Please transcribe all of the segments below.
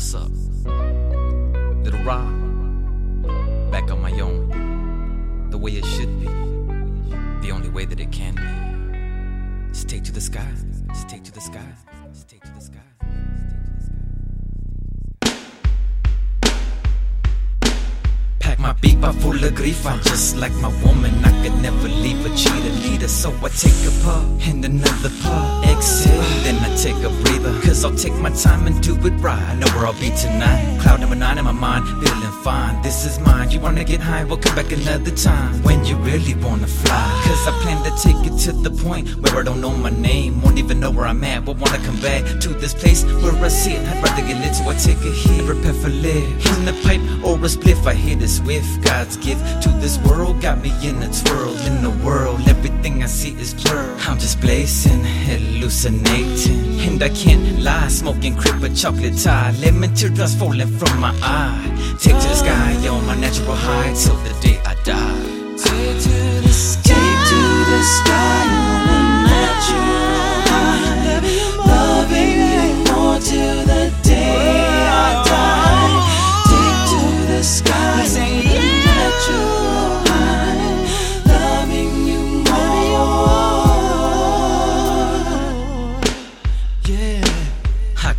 What's up? Lil Rob, back on my own, the way it should be, the only way that it can be. Stay to the sky, stay to the sky, stay to the sky. my beeper full of grief. I'm just like my woman, I could never leave a cheater leader. So I take a puff and another puff. Exhale, then I take a breather. Cause I'll take my time and do it right. I know where I'll be tonight. Cloud number nine in my mind, feeling fine. This is mine. You wanna get high? We'll come back another time. When you really wanna fly. Cause I plan to take it to the point where I don't know my name. Won't even know where I'm at. But wanna come back to this place where I sit. I'd rather get lit so I take a hit. Prepare for live. In the pipe or a spliff, I hit it swift. God's gift to this world got me in a twirl. In the world, everything I see is blurred. I'm just blazing, hallucinating. And I can't lie, smoking crib with chocolate Thai. Lemon teardrops falling from my eye. Take to the sky on my natural high till the day I die. Take to the sky.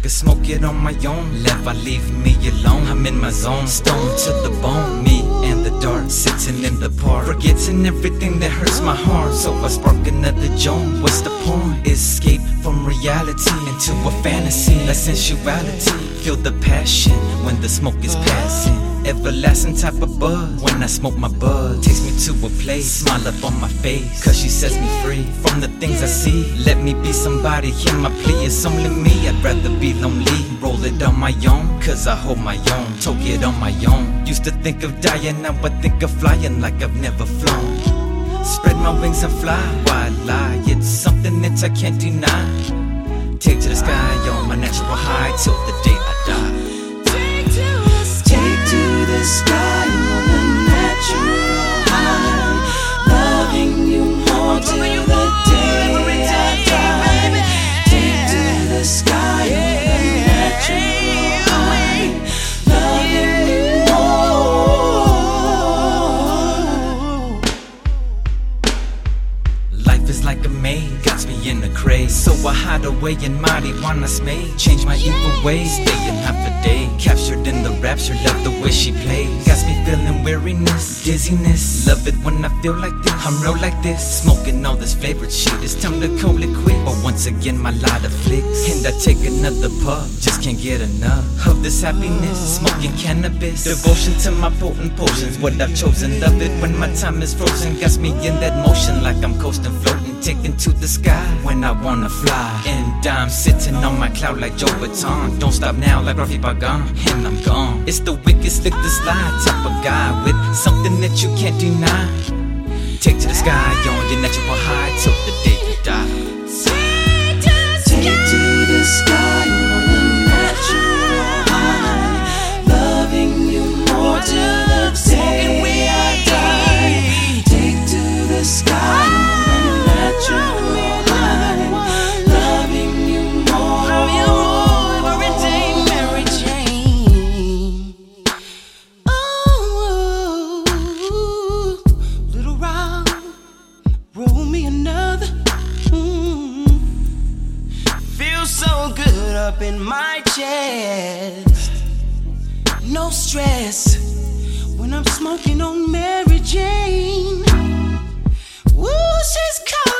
I could smoke it on my own, never leave me alone. I'm in my zone, stone to the bone. Me sitting in the park, forgetting everything that hurts my heart. So I spark another joint. What's the point? Escape from reality into a fantasy, like sensuality. Feel the passion when the smoke is passing. Everlasting type of buzz when I smoke my bud. Takes me to a place, smile up on my face. Cause she sets me free from the things I see. Let me be somebody, hear my plea. It's only me, I'd rather be lonely. Roll it on my own, cause I hold my own. Took it on my own. Used to think of dying, now I think of flying like I've never flown. Spread my wings and fly, why lie? It's something that I can't deny. Take to the sky on my natural high till the day I die. Craze. So I hide away in marijuana spade. Change my evil ways, a day. Captured in the rapture, love the way she plays. Got me feeling weariness, dizziness. Love it when I feel like this. I'm real like this. Smoking all this flavored shit. It's time to call it quit. But once again, my light afflicts. And I take another puff, just can't get enough of this happiness. Smoking cannabis. Devotion to my potent potions. What I've chosen, love it when my time is frozen. Got me in that motion like I'm coasting, floating, taking to the sky when I wanna fly. And I'm sitting on my cloud like Joe Vuitton. Don't stop now like Rafi Bagan, and I'm gone. It's the wicked, slick the slide type of guy with something that you can't deny. Take to the sky on your natural high till up in my chest. No stress when I'm smoking on Mary Jane. Woo, she's coming.